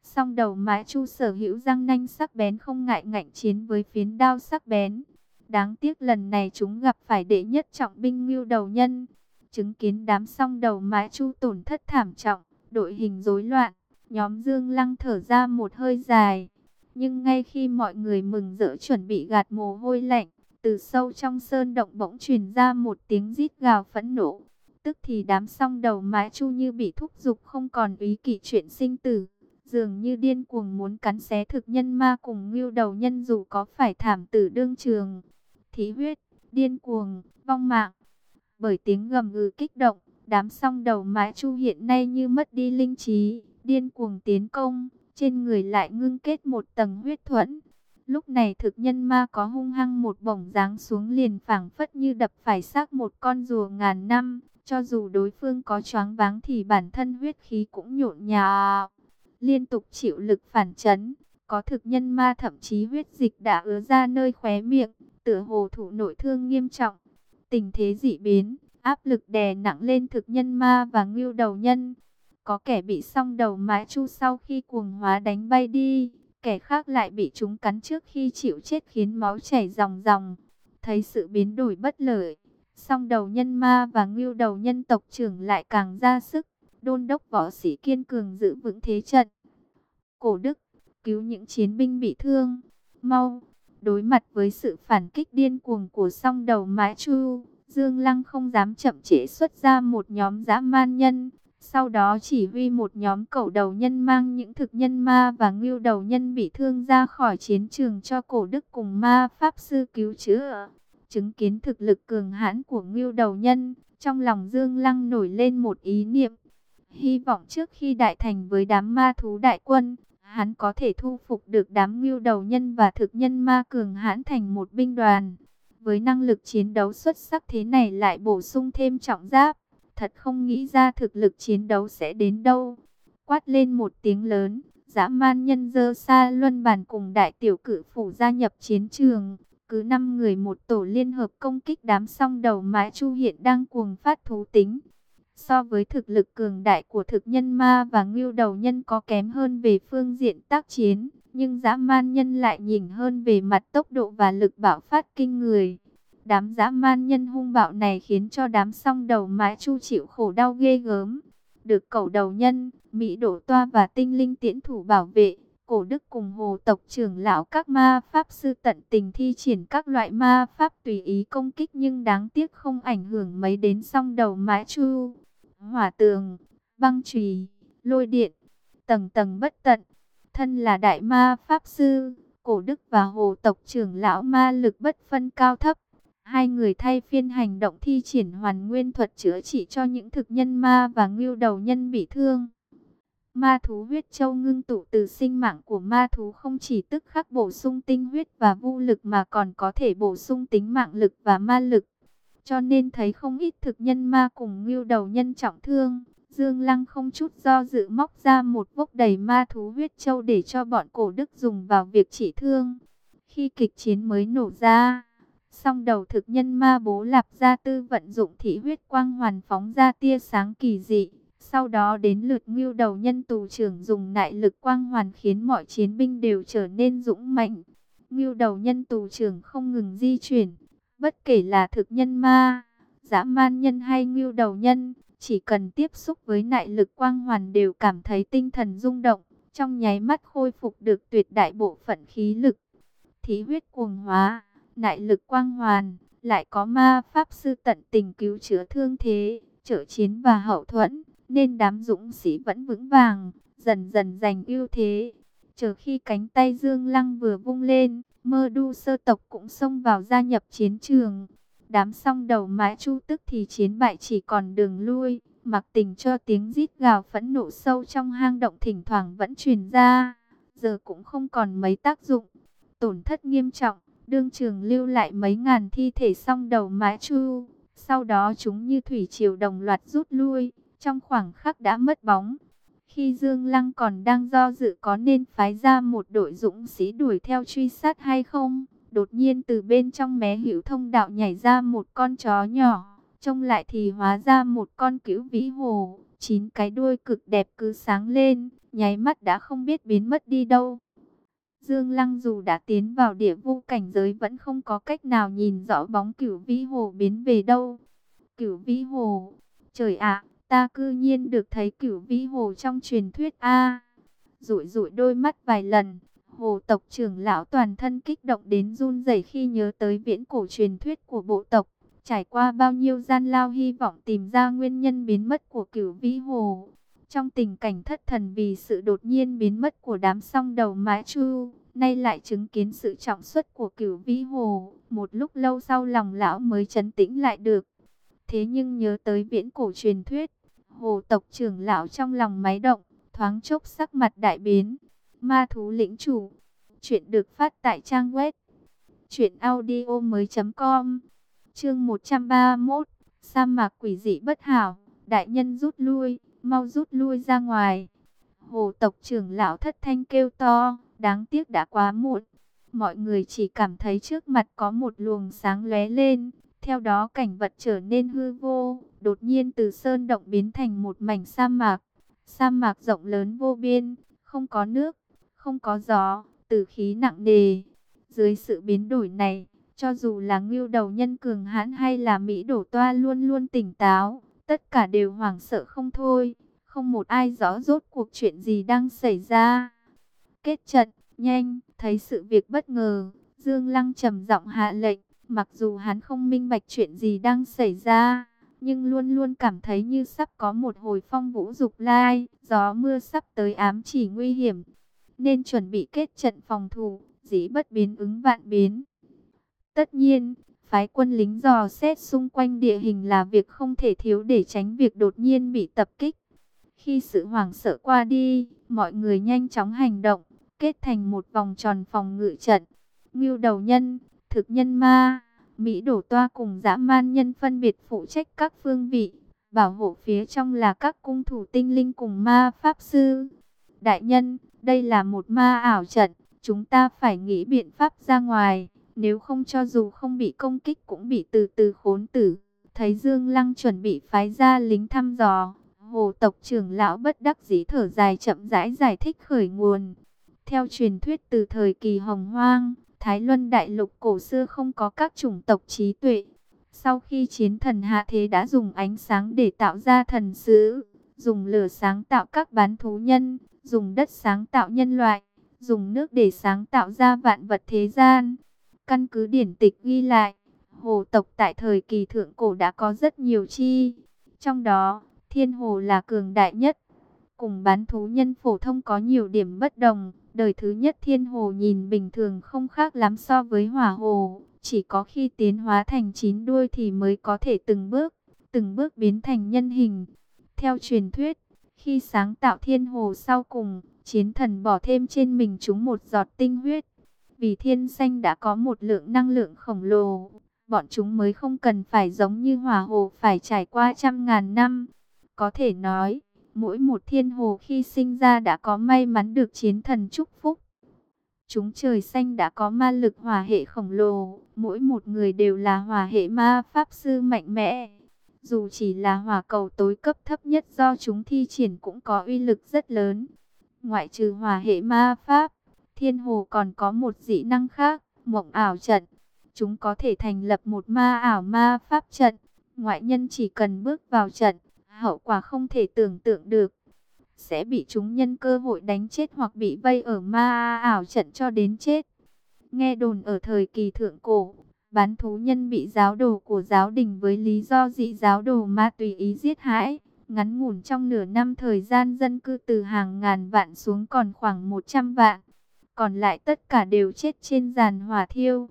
Song đầu mái chu sở hữu răng nanh sắc bén không ngại ngạnh chiến với phiến đao sắc bén. Đáng tiếc lần này chúng gặp phải đệ nhất trọng binh mưu đầu nhân. Chứng kiến đám song đầu mái chu tổn thất thảm trọng, đội hình rối loạn. Nhóm Dương Lăng thở ra một hơi dài. Nhưng ngay khi mọi người mừng rỡ chuẩn bị gạt mồ hôi lạnh, từ sâu trong sơn động bỗng truyền ra một tiếng rít gào phẫn nộ. Tức thì đám song đầu mái chu như bị thúc giục không còn ý kỷ chuyện sinh tử dường như điên cuồng muốn cắn xé thực nhân ma cùng ngưu đầu nhân dù có phải thảm tử đương trường. Thí huyết, điên cuồng, vong mạng. Bởi tiếng gầm gừ kích động, đám song đầu mái chu hiện nay như mất đi linh trí, điên cuồng tiến công, trên người lại ngưng kết một tầng huyết thuẫn. Lúc này thực nhân ma có hung hăng một bổng dáng xuống liền phảng phất như đập phải xác một con rùa ngàn năm. Cho dù đối phương có choáng váng thì bản thân huyết khí cũng nhộn nhào liên tục chịu lực phản chấn. Có thực nhân ma thậm chí huyết dịch đã ứa ra nơi khóe miệng, tựa hồ thủ nội thương nghiêm trọng. tình thế dị biến, áp lực đè nặng lên thực nhân ma và ngưu đầu nhân. Có kẻ bị song đầu mái chu sau khi cuồng hóa đánh bay đi, kẻ khác lại bị chúng cắn trước khi chịu chết khiến máu chảy ròng ròng. Thấy sự biến đổi bất lợi, song đầu nhân ma và ngưu đầu nhân tộc trưởng lại càng ra sức, đôn đốc võ sĩ kiên cường giữ vững thế trận. Cổ Đức, cứu những chiến binh bị thương, mau, đối mặt với sự phản kích điên cuồng của song đầu mái chu, Dương Lăng không dám chậm trễ xuất ra một nhóm dã man nhân, sau đó chỉ huy một nhóm cẩu đầu nhân mang những thực nhân ma và ngưu đầu nhân bị thương ra khỏi chiến trường cho cổ đức cùng ma pháp sư cứu chữa. Chứng kiến thực lực cường hãn của ngưu đầu nhân, trong lòng Dương Lăng nổi lên một ý niệm. Hy vọng trước khi đại thành với đám ma thú đại quân, hắn có thể thu phục được đám ngưu đầu nhân và thực nhân ma cường hãn thành một binh đoàn. Với năng lực chiến đấu xuất sắc thế này lại bổ sung thêm trọng giáp, thật không nghĩ ra thực lực chiến đấu sẽ đến đâu. Quát lên một tiếng lớn, dã man nhân dơ xa luân bàn cùng đại tiểu cử phủ gia nhập chiến trường. Cứ 5 người một tổ liên hợp công kích đám song đầu mái chu hiện đang cuồng phát thú tính. So với thực lực cường đại của thực nhân ma và ngưu đầu nhân có kém hơn về phương diện tác chiến, nhưng dã man nhân lại nhỉnh hơn về mặt tốc độ và lực bạo phát kinh người. Đám dã man nhân hung bạo này khiến cho đám song đầu mái chu chịu khổ đau ghê gớm. Được cẩu đầu nhân, Mỹ đổ toa và tinh linh tiễn thủ bảo vệ, cổ đức cùng hồ tộc trưởng lão các ma pháp sư tận tình thi triển các loại ma pháp tùy ý công kích nhưng đáng tiếc không ảnh hưởng mấy đến song đầu mái chu. Hỏa tường, băng trùy, lôi điện, tầng tầng bất tận. Thân là đại ma pháp sư, cổ đức và hồ tộc trưởng lão ma lực bất phân cao thấp Hai người thay phiên hành động thi triển hoàn nguyên thuật chữa trị cho những thực nhân ma và ngưu đầu nhân bị thương. Ma thú huyết châu ngưng tụ từ sinh mạng của ma thú không chỉ tức khắc bổ sung tinh huyết và vô lực mà còn có thể bổ sung tính mạng lực và ma lực. Cho nên thấy không ít thực nhân ma cùng ngưu đầu nhân trọng thương. Dương Lăng không chút do dự móc ra một vốc đầy ma thú huyết châu để cho bọn cổ đức dùng vào việc trị thương. Khi kịch chiến mới nổ ra, Song đầu thực nhân ma bố lạp gia tư vận dụng thị huyết quang hoàn phóng ra tia sáng kỳ dị. Sau đó đến lượt ngưu đầu nhân tù trưởng dùng nại lực quang hoàn khiến mọi chiến binh đều trở nên dũng mạnh. Ngưu đầu nhân tù trưởng không ngừng di chuyển, bất kể là thực nhân ma, dã man nhân hay ngưu đầu nhân, chỉ cần tiếp xúc với nại lực quang hoàn đều cảm thấy tinh thần rung động, trong nháy mắt khôi phục được tuyệt đại bộ phận khí lực. Thí huyết cuồng hóa nại lực quang hoàn, lại có ma pháp sư tận tình cứu chữa thương thế, trợ chiến và hậu thuẫn, nên đám dũng sĩ vẫn vững vàng, dần dần giành ưu thế. Chờ khi cánh tay Dương Lăng vừa vung lên, mơ đu sơ tộc cũng xông vào gia nhập chiến trường. Đám song đầu mái chu tức thì chiến bại chỉ còn đường lui, mặc tình cho tiếng rít gào phẫn nộ sâu trong hang động thỉnh thoảng vẫn truyền ra, giờ cũng không còn mấy tác dụng, tổn thất nghiêm trọng đương trường lưu lại mấy ngàn thi thể song đầu mái chu. Sau đó chúng như thủy triều đồng loạt rút lui, trong khoảng khắc đã mất bóng. Khi Dương Lăng còn đang do dự có nên phái ra một đội dũng sĩ đuổi theo truy sát hay không, đột nhiên từ bên trong mé hữu thông đạo nhảy ra một con chó nhỏ, trông lại thì hóa ra một con cửu vĩ hồ, chín cái đuôi cực đẹp cứ sáng lên, nháy mắt đã không biết biến mất đi đâu. Dương Lăng dù đã tiến vào địa vu cảnh giới vẫn không có cách nào nhìn rõ bóng cửu vĩ hồ biến về đâu. Cửu vĩ hồ, trời ạ, ta cư nhiên được thấy cửu vĩ hồ trong truyền thuyết A. rụi rụi đôi mắt vài lần, hồ tộc trưởng lão toàn thân kích động đến run rẩy khi nhớ tới viễn cổ truyền thuyết của bộ tộc. Trải qua bao nhiêu gian lao hy vọng tìm ra nguyên nhân biến mất của cửu vĩ hồ. Trong tình cảnh thất thần vì sự đột nhiên biến mất của đám song đầu mái chu, nay lại chứng kiến sự trọng xuất của cửu vĩ hồ, một lúc lâu sau lòng lão mới chấn tĩnh lại được. Thế nhưng nhớ tới viễn cổ truyền thuyết, hồ tộc trưởng lão trong lòng máy động, thoáng chốc sắc mặt đại biến. Ma thú lĩnh chủ, chuyện được phát tại trang web audio mới.com Chương 131, sa mạc quỷ dị bất hảo, đại nhân rút lui mau rút lui ra ngoài. Hồ tộc trưởng lão thất thanh kêu to, đáng tiếc đã quá muộn. Mọi người chỉ cảm thấy trước mặt có một luồng sáng lóe lên, Theo đó cảnh vật trở nên hư vô, đột nhiên từ sơn động biến thành một mảnh sa mạc. Sa mạc rộng lớn vô biên, không có nước, không có gió, tử khí nặng nề. Dưới sự biến đổi này, cho dù là ngưu đầu nhân cường hãn hay là Mỹ đổ toa luôn luôn tỉnh táo, tất cả đều hoảng sợ không thôi, không một ai rõ rốt cuộc chuyện gì đang xảy ra. Kết trận, nhanh, thấy sự việc bất ngờ, Dương Lăng trầm giọng hạ lệnh, mặc dù hắn không minh bạch chuyện gì đang xảy ra, nhưng luôn luôn cảm thấy như sắp có một hồi phong vũ dục lai, gió mưa sắp tới ám chỉ nguy hiểm, nên chuẩn bị kết trận phòng thủ, dĩ bất biến ứng vạn biến. Tất nhiên, phái quân lính dò xét xung quanh địa hình là việc không thể thiếu để tránh việc đột nhiên bị tập kích. Khi sự hoảng sợ qua đi, mọi người nhanh chóng hành động, kết thành một vòng tròn phòng ngự trận. Ngưu đầu nhân, thực nhân ma, Mỹ đổ toa cùng dã man nhân phân biệt phụ trách các phương vị. Bảo hộ phía trong là các cung thủ tinh linh cùng ma pháp sư. Đại nhân, đây là một ma ảo trận, chúng ta phải nghĩ biện pháp ra ngoài. Nếu không cho dù không bị công kích cũng bị từ từ khốn tử. Thấy Dương Lăng chuẩn bị phái ra lính thăm dò. Hồ tộc trưởng lão bất đắc dĩ thở dài chậm rãi giải thích khởi nguồn. Theo truyền thuyết từ thời kỳ hồng hoang, Thái Luân Đại Lục cổ xưa không có các chủng tộc trí tuệ. Sau khi chiến thần hạ thế đã dùng ánh sáng để tạo ra thần sứ, dùng lửa sáng tạo các bán thú nhân, dùng đất sáng tạo nhân loại, dùng nước để sáng tạo ra vạn vật thế gian. Căn cứ điển tịch ghi lại, hồ tộc tại thời kỳ thượng cổ đã có rất nhiều chi. Trong đó, thiên hồ là cường đại nhất. Cùng bán thú nhân phổ thông có nhiều điểm bất đồng. Đời thứ nhất thiên hồ nhìn bình thường không khác lắm so với hỏa hồ. Chỉ có khi tiến hóa thành chín đuôi thì mới có thể từng bước, từng bước biến thành nhân hình. Theo truyền thuyết, khi sáng tạo thiên hồ sau cùng, chiến thần bỏ thêm trên mình chúng một giọt tinh huyết. Vì thiên xanh đã có một lượng năng lượng khổng lồ, bọn chúng mới không cần phải giống như hỏa hồ phải trải qua trăm ngàn năm. Có thể nói, mỗi một thiên hồ khi sinh ra đã có may mắn được chiến thần chúc phúc. Chúng trời xanh đã có ma lực hỏa hệ khổng lồ, mỗi một người đều là hỏa hệ ma pháp sư mạnh mẽ. Dù chỉ là hỏa cầu tối cấp thấp nhất do chúng thi triển cũng có uy lực rất lớn. Ngoại trừ hỏa hệ ma pháp, thiên hồ còn có một dị năng khác, mộng ảo trận. Chúng có thể thành lập một ma ảo ma pháp trận. Ngoại nhân chỉ cần bước vào trận, hậu quả không thể tưởng tượng được. Sẽ bị chúng nhân cơ hội đánh chết hoặc bị vây ở ma ảo trận cho đến chết. Nghe đồn ở thời kỳ thượng cổ, bán thú nhân bị giáo đồ của giáo đình với lý do dị giáo đồ ma tùy ý giết hại. Ngắn ngủn trong nửa năm thời gian dân cư từ hàng ngàn vạn xuống còn khoảng 100 vạn. Còn lại tất cả đều chết trên giàn hỏa thiêu.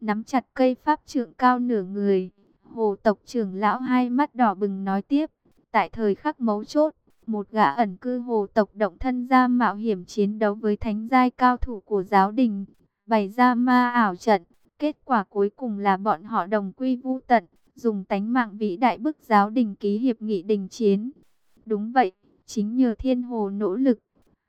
Nắm chặt cây pháp trượng cao nửa người. Hồ tộc trưởng lão hai mắt đỏ bừng nói tiếp. Tại thời khắc mấu chốt, một gã ẩn cư hồ tộc động thân ra mạo hiểm chiến đấu với thánh giai cao thủ của giáo đình, bày ra ma ảo trận. Kết quả cuối cùng là bọn họ đồng quy vu tận, dùng tánh mạng vĩ đại bức giáo đình ký hiệp nghị đình chiến. Đúng vậy, chính nhờ thiên hồ nỗ lực,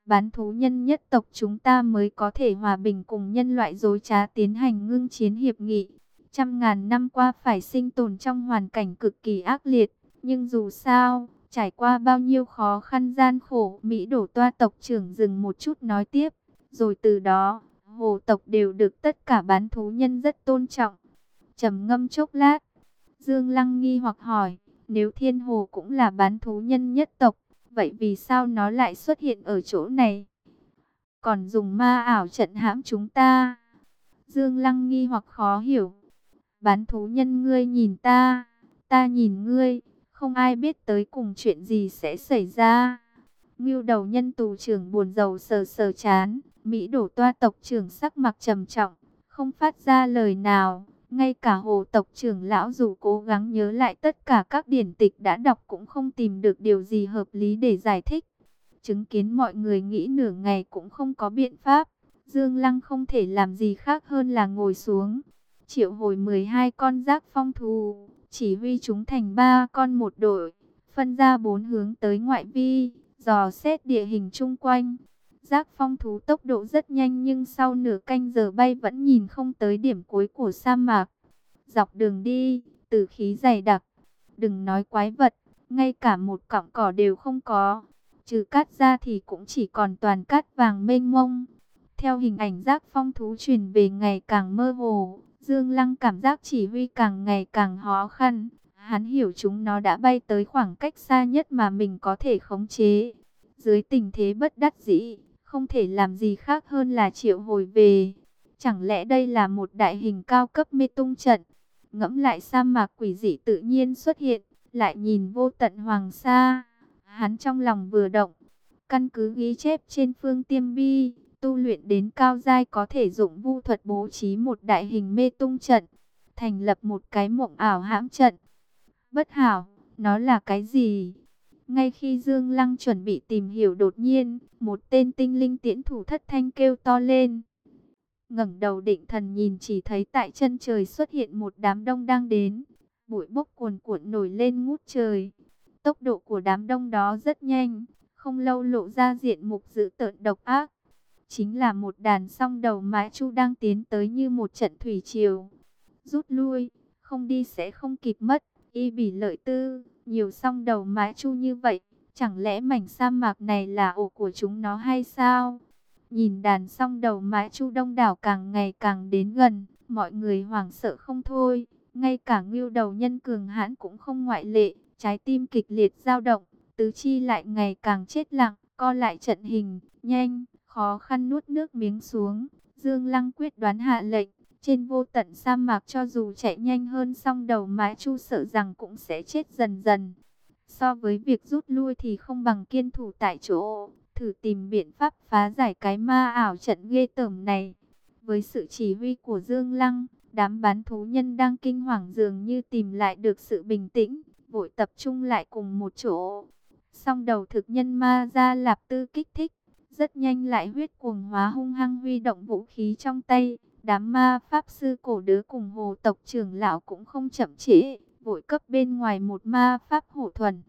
bán thú nhân nhất tộc chúng ta mới có thể hòa bình cùng nhân loại dối trá tiến hành ngưng chiến hiệp nghị. Trăm ngàn năm qua phải sinh tồn trong hoàn cảnh cực kỳ ác liệt, nhưng dù sao, trải qua bao nhiêu khó khăn gian khổ, Mỹ đổ toa tộc trưởng dừng một chút nói tiếp. Rồi từ đó, hồ tộc đều được tất cả bán thú nhân rất tôn trọng. trầm ngâm chốc lát, Dương Lăng nghi hoặc hỏi, nếu thiên hồ cũng là bán thú nhân nhất tộc, vậy vì sao nó lại xuất hiện ở chỗ này? Còn dùng ma ảo trận hãm chúng ta? Dương Lăng nghi hoặc khó hiểu. Bán thú nhân ngươi nhìn ta, ta nhìn ngươi, không ai biết tới cùng chuyện gì sẽ xảy ra. Ngưu đầu nhân tù trưởng buồn rầu sờ sờ chán, Mỹ đổ toa tộc trưởng sắc mặt trầm trọng, không phát ra lời nào. Ngay cả hồ tộc trưởng lão dù cố gắng nhớ lại tất cả các điển tịch đã đọc cũng không tìm được điều gì hợp lý để giải thích. Chứng kiến mọi người nghĩ nửa ngày cũng không có biện pháp. Dương Lăng không thể làm gì khác hơn là ngồi xuống. Triệu hồi 12 con giác phong thù, chỉ huy chúng thành ba con một đội, phân ra bốn hướng tới ngoại vi, dò xét địa hình chung quanh. Giác phong thú tốc độ rất nhanh nhưng sau nửa canh giờ bay vẫn nhìn không tới điểm cuối của sa mạc. Dọc đường đi, tử khí dày đặc. Đừng nói quái vật, ngay cả một cọng cỏ đều không có. Trừ cát ra thì cũng chỉ còn toàn cát vàng mênh mông. Theo hình ảnh giác phong thú truyền về ngày càng mơ hồ, Dương Lăng cảm giác chỉ huy càng ngày càng khó khăn. Hắn hiểu chúng nó đã bay tới khoảng cách xa nhất mà mình có thể khống chế. Dưới tình thế bất đắc dĩ, không thể làm gì khác hơn là triệu hồi về. Chẳng lẽ đây là một đại hình cao cấp mê tung trận? Ngẫm lại sa mạc quỷ dị tự nhiên xuất hiện, lại nhìn vô tận hoàng sa. Hắn trong lòng vừa động, căn cứ ghi chép trên phương tiêm bi, tu luyện đến cao giai có thể dụng vu thuật bố trí một đại hình mê tung trận, thành lập một cái mộng ảo hãm trận. Bất hảo, nó là cái gì? Ngay khi Dương Lăng chuẩn bị tìm hiểu đột nhiên, một tên tinh linh tiễn thủ thất thanh kêu to lên. ngẩng đầu định thần nhìn chỉ thấy tại chân trời xuất hiện một đám đông đang đến. Bụi bốc cuồn cuộn nổi lên ngút trời. Tốc độ của đám đông đó rất nhanh, không lâu lộ ra diện mục dữ tợn độc ác. Chính là một đàn song đầu mái chu đang tiến tới như một trận thủy triều. Rút lui, không đi sẽ không kịp mất, y bỉ lợi tư nhiều song đầu mái chu như vậy, chẳng lẽ mảnh sa mạc này là ổ của chúng nó hay sao? Nhìn đàn song đầu mái chu đông đảo càng ngày càng đến gần, mọi người hoảng sợ không thôi, ngay cả ngưu đầu nhân cường hãn cũng không ngoại lệ, trái tim kịch liệt dao động, tứ chi lại ngày càng chết lặng, co lại trận hình, nhanh, khó khăn nuốt nước miếng xuống, Dương Lăng quyết đoán hạ lệnh, trên vô tận sa mạc cho dù chạy nhanh hơn song đầu mái chu sợ rằng cũng sẽ chết dần dần. So với việc rút lui thì không bằng kiên thủ tại chỗ, thử tìm biện pháp phá giải cái ma ảo trận ghê tởm này. Với sự chỉ huy của Dương Lăng, đám bán thú nhân đang kinh hoàng dường như tìm lại được sự bình tĩnh, vội tập trung lại cùng một chỗ. Song đầu thực nhân ma ra lạp tư kích thích, rất nhanh lại huyết cuồng hóa hung hăng huy động vũ khí trong tay. Đám ma pháp sư cổ đứa cùng hồ tộc trưởng lão cũng không chậm trễ, vội cấp bên ngoài một ma pháp hổ thuần.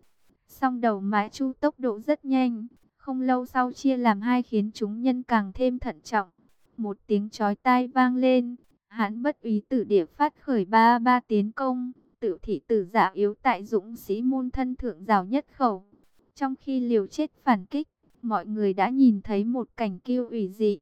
Song đầu mái chu tốc độ rất nhanh, không lâu sau chia làm hai khiến chúng nhân càng thêm thận trọng. Một tiếng chói tai vang lên, hắn bất ý tử địa phát khởi ba ba tiến công, tự thị tử giả yếu tại dũng sĩ môn thân thượng rào nhất khẩu. Trong khi liều chết phản kích, mọi người đã nhìn thấy một cảnh kiêu ủy dị.